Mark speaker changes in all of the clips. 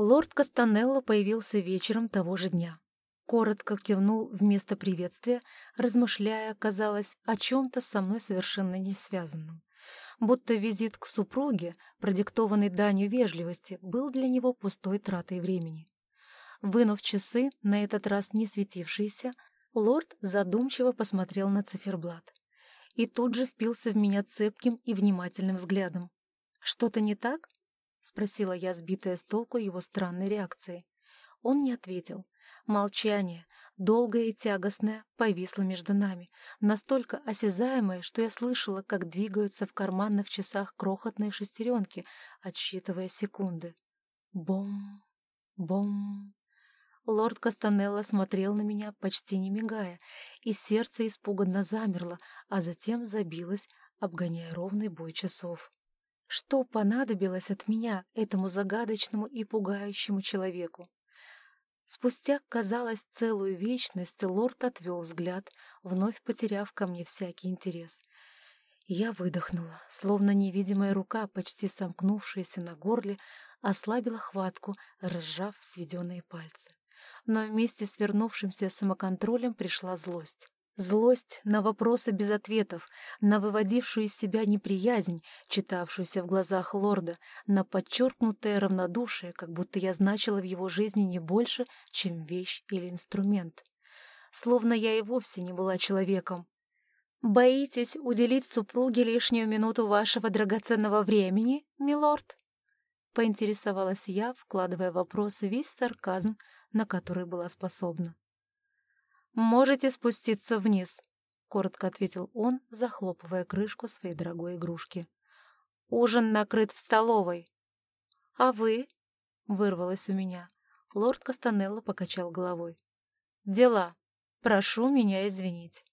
Speaker 1: Лорд Кастанелло появился вечером того же дня. Коротко кивнул вместо приветствия, размышляя, казалось, о чем-то со мной совершенно не связанном. Будто визит к супруге, продиктованный данью вежливости, был для него пустой тратой времени. Вынув часы, на этот раз не светившиеся, лорд задумчиво посмотрел на циферблат. И тут же впился в меня цепким и внимательным взглядом. «Что-то не так?» — спросила я, сбитая с толку его странной реакцией. Он не ответил. Молчание, долгое и тягостное, повисло между нами, настолько осязаемое, что я слышала, как двигаются в карманных часах крохотные шестеренки, отсчитывая секунды. Бом, бом. Лорд Кастанелло смотрел на меня, почти не мигая, и сердце испуганно замерло, а затем забилось, обгоняя ровный бой часов. Что понадобилось от меня этому загадочному и пугающему человеку? Спустя, казалось, целую вечность лорд отвел взгляд, вновь потеряв ко мне всякий интерес. Я выдохнула, словно невидимая рука, почти сомкнувшаяся на горле, ослабила хватку, разжав сведенные пальцы. Но вместе с вернувшимся самоконтролем пришла злость. Злость на вопросы без ответов, на выводившую из себя неприязнь, читавшуюся в глазах лорда, на подчеркнутое равнодушие, как будто я значила в его жизни не больше, чем вещь или инструмент. Словно я и вовсе не была человеком. «Боитесь уделить супруге лишнюю минуту вашего драгоценного времени, милорд?» Поинтересовалась я, вкладывая в вопросы весь сарказм, на который была способна. «Можете спуститься вниз», — коротко ответил он, захлопывая крышку своей дорогой игрушки. «Ужин накрыт в столовой». «А вы?» — вырвалось у меня. Лорд Кастанелло покачал головой. «Дела. Прошу меня извинить».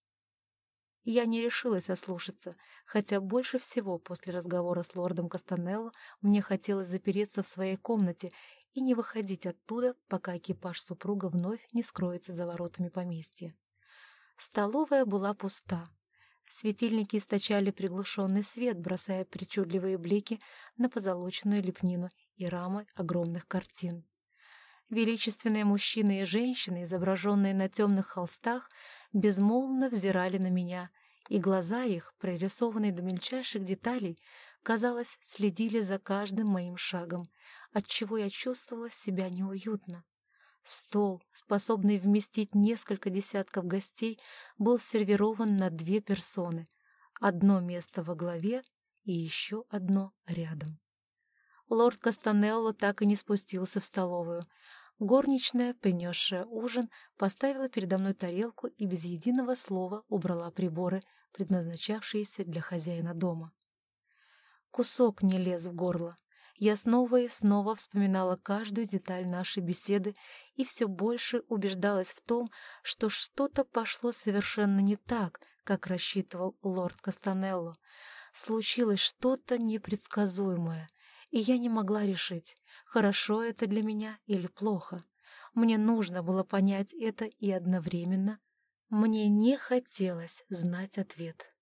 Speaker 1: Я не решилась ослушаться, хотя больше всего после разговора с лордом Кастанелло мне хотелось запереться в своей комнате и не выходить оттуда, пока экипаж супруга вновь не скроется за воротами поместья. Столовая была пуста. Светильники источали приглушенный свет, бросая причудливые блики на позолоченную лепнину и рамы огромных картин. Величественные мужчины и женщины, изображенные на темных холстах, безмолвно взирали на меня, и глаза их, прорисованные до мельчайших деталей, казалось, следили за каждым моим шагом, отчего я чувствовала себя неуютно. Стол, способный вместить несколько десятков гостей, был сервирован на две персоны. Одно место во главе и еще одно рядом. Лорд Кастанелло так и не спустился в столовую. Горничная, принесшая ужин, поставила передо мной тарелку и без единого слова убрала приборы, предназначавшиеся для хозяина дома. Кусок не лез в горло. Я снова и снова вспоминала каждую деталь нашей беседы и все больше убеждалась в том, что что-то пошло совершенно не так, как рассчитывал лорд Кастанелло. Случилось что-то непредсказуемое, и я не могла решить, хорошо это для меня или плохо. Мне нужно было понять это и одновременно мне не хотелось знать ответ.